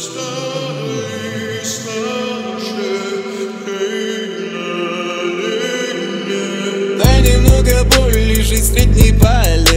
Дай немного боли, жизнь средней поля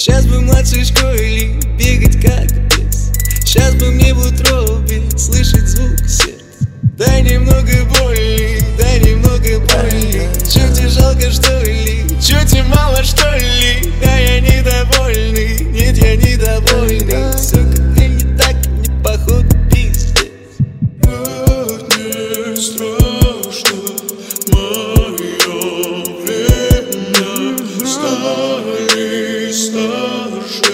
Сейчас бы младшей школе бегать как бес Сейчас бы мне в утробе слышать звук сердца. Дай немного боли, дай немного боли. Чё тебе жалко что ли? Чё тебе мало что ли? Да я недовольный, нет я недовольный. Сука, ты не так, не походу пиздец. Как не страшно Старше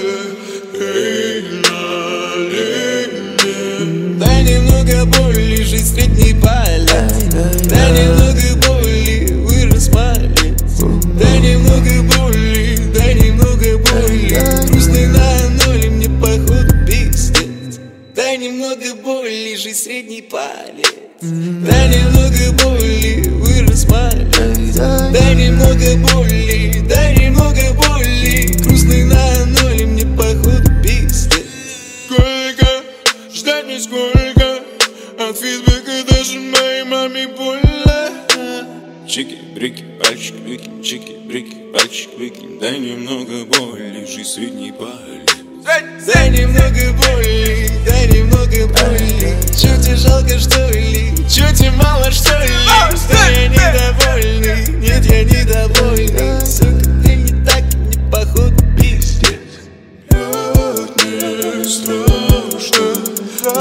и Дай немного боли, жизнь средний палец Дай немного боли, вырос малец Дай немного боли, дай немного боли. Грустный на ноле, мне походу пиздец. Дай немного боли, жизнь средний палец. Дай немного боли, вырос малец Дай немного боли, ждать мне сколько От фидбэка даже моей маме больно Чики-брики, пальчик выкинь, чики-брики, пальчик выкинь Дай немного боли, жизнь средний палец Дай немного боли, дай немного боли. Чё тебе жалко что ли? Чё тебе мало что ли? Да я недовольный, нет я недовольный. Сука, ты не так, не походу пиздец. Как не страшно Дай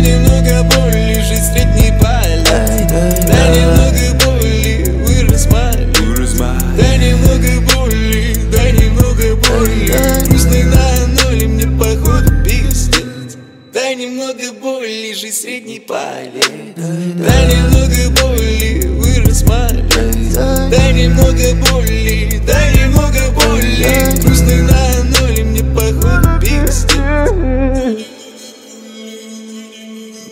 немного боли, жизнь средний палец. Дай немного боли, вырос малец Дай немного боли, дай немного боли. Грустный на ноле, мне походу пиздец. Дай немного боли, жизнь средний палец. Дай немного